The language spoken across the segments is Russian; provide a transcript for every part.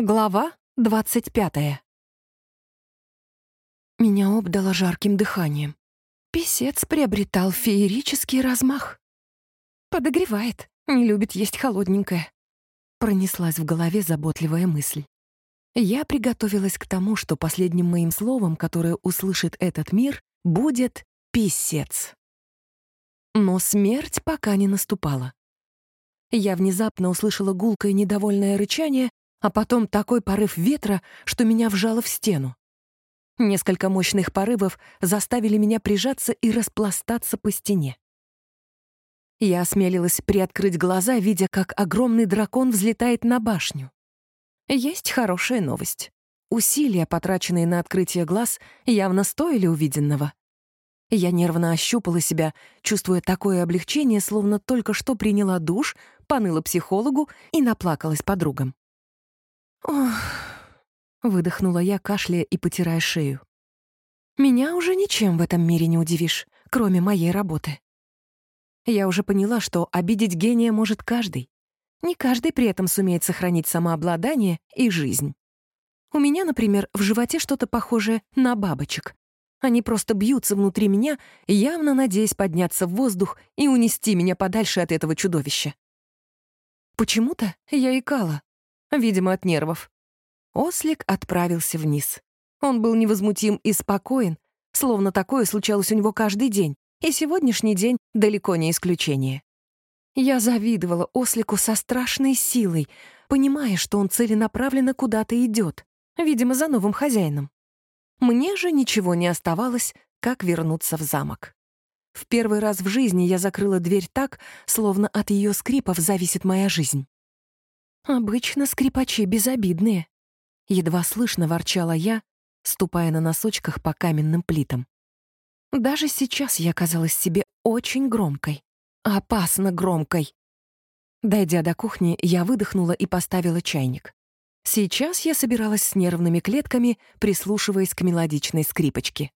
Глава двадцать пятая. Меня обдало жарким дыханием. Песец приобретал феерический размах. Подогревает, не любит есть холодненькое. Пронеслась в голове заботливая мысль. Я приготовилась к тому, что последним моим словом, которое услышит этот мир, будет «писец». Но смерть пока не наступала. Я внезапно услышала гулкое недовольное рычание а потом такой порыв ветра, что меня вжало в стену. Несколько мощных порывов заставили меня прижаться и распластаться по стене. Я осмелилась приоткрыть глаза, видя, как огромный дракон взлетает на башню. Есть хорошая новость. Усилия, потраченные на открытие глаз, явно стоили увиденного. Я нервно ощупала себя, чувствуя такое облегчение, словно только что приняла душ, поныла психологу и наплакалась подругам. «Ох», — выдохнула я, кашляя и потирая шею. «Меня уже ничем в этом мире не удивишь, кроме моей работы. Я уже поняла, что обидеть гения может каждый. Не каждый при этом сумеет сохранить самообладание и жизнь. У меня, например, в животе что-то похожее на бабочек. Они просто бьются внутри меня, явно надеясь подняться в воздух и унести меня подальше от этого чудовища. Почему-то я икала, видимо, от нервов. Ослик отправился вниз. Он был невозмутим и спокоен, словно такое случалось у него каждый день, и сегодняшний день далеко не исключение. Я завидовала ослику со страшной силой, понимая, что он целенаправленно куда-то идет, видимо, за новым хозяином. Мне же ничего не оставалось, как вернуться в замок. В первый раз в жизни я закрыла дверь так, словно от ее скрипов зависит моя жизнь. «Обычно скрипачи безобидные», — едва слышно ворчала я, ступая на носочках по каменным плитам. Даже сейчас я казалась себе очень громкой. Опасно громкой. Дойдя до кухни, я выдохнула и поставила чайник. Сейчас я собиралась с нервными клетками, прислушиваясь к мелодичной скрипочке.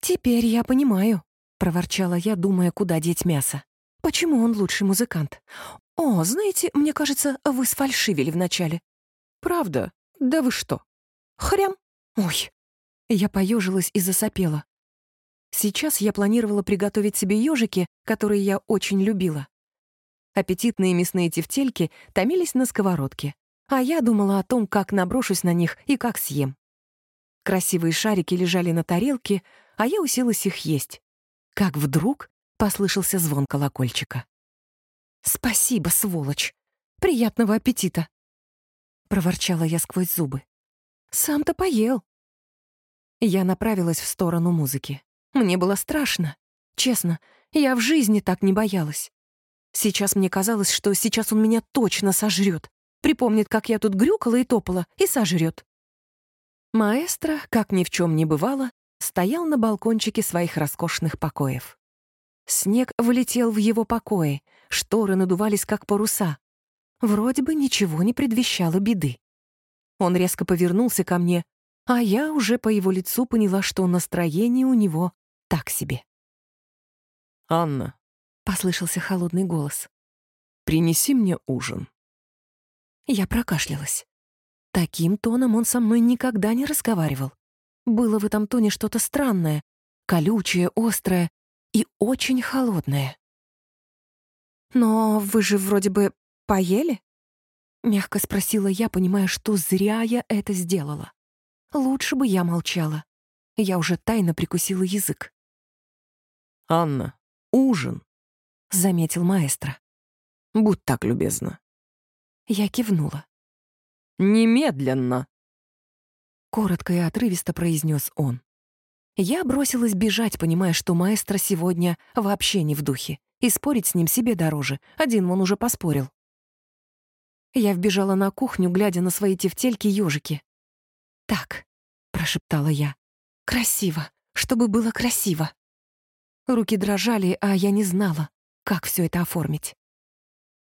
«Теперь я понимаю», — проворчала я, думая, куда деть мясо. «Почему он лучший музыкант? «О, знаете, мне кажется, вы сфальшивили вначале». «Правда? Да вы что?» «Хрям! Ой!» Я поежилась и засопела. Сейчас я планировала приготовить себе ежики, которые я очень любила. Аппетитные мясные тефтельки томились на сковородке, а я думала о том, как наброшусь на них и как съем. Красивые шарики лежали на тарелке, а я уселась их есть. Как вдруг послышался звон колокольчика. «Спасибо, сволочь! Приятного аппетита!» Проворчала я сквозь зубы. «Сам-то поел!» Я направилась в сторону музыки. Мне было страшно. Честно, я в жизни так не боялась. Сейчас мне казалось, что сейчас он меня точно сожрет. Припомнит, как я тут грюкала и топала, и сожрет. Маэстро, как ни в чем не бывало, стоял на балкончике своих роскошных покоев. Снег влетел в его покои, шторы надувались как паруса. Вроде бы ничего не предвещало беды. Он резко повернулся ко мне, а я уже по его лицу поняла, что настроение у него так себе. «Анна», — послышался холодный голос, — «принеси мне ужин». Я прокашлялась. Таким тоном он со мной никогда не разговаривал. Было в этом тоне что-то странное, колючее, острое, и очень холодное. «Но вы же вроде бы поели?» — мягко спросила я, понимая, что зря я это сделала. Лучше бы я молчала. Я уже тайно прикусила язык. «Анна, ужин», — заметил маэстро. «Будь так любезна». Я кивнула. «Немедленно!» Коротко и отрывисто произнес он. Я бросилась бежать, понимая, что маэстро сегодня вообще не в духе, и спорить с ним себе дороже, один он уже поспорил. Я вбежала на кухню, глядя на свои тефтельки-ёжики. «Так», — прошептала я, — «красиво, чтобы было красиво». Руки дрожали, а я не знала, как все это оформить.